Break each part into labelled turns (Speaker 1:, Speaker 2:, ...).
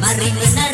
Speaker 1: Mari menari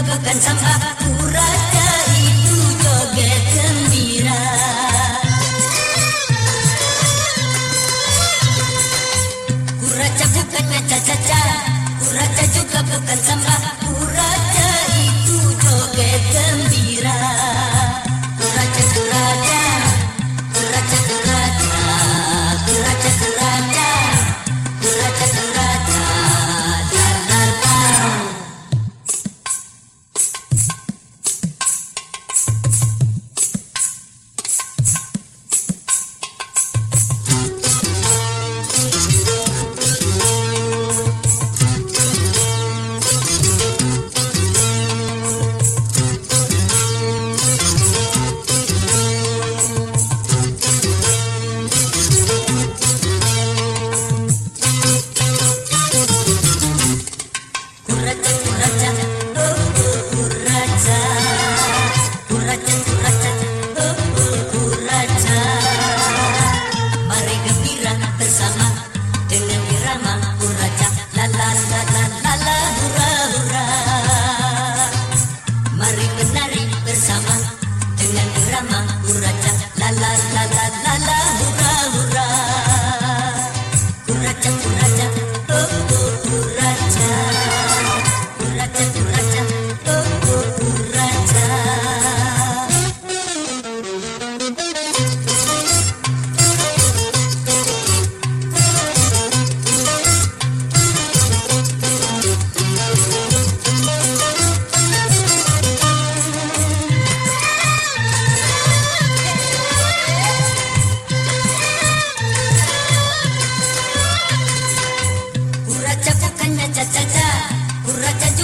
Speaker 1: bukan sampah Kuraja itu joget gembira. Kuraja bukan caca-caca Kuraja juga bukan sampah Kuraja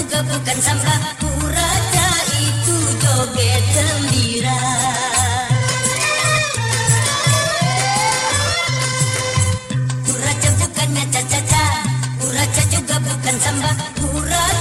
Speaker 1: juga bukan sampah Purata itu joget gembira. Purata bukannya caca-caca Purata juga bukan sampah Purata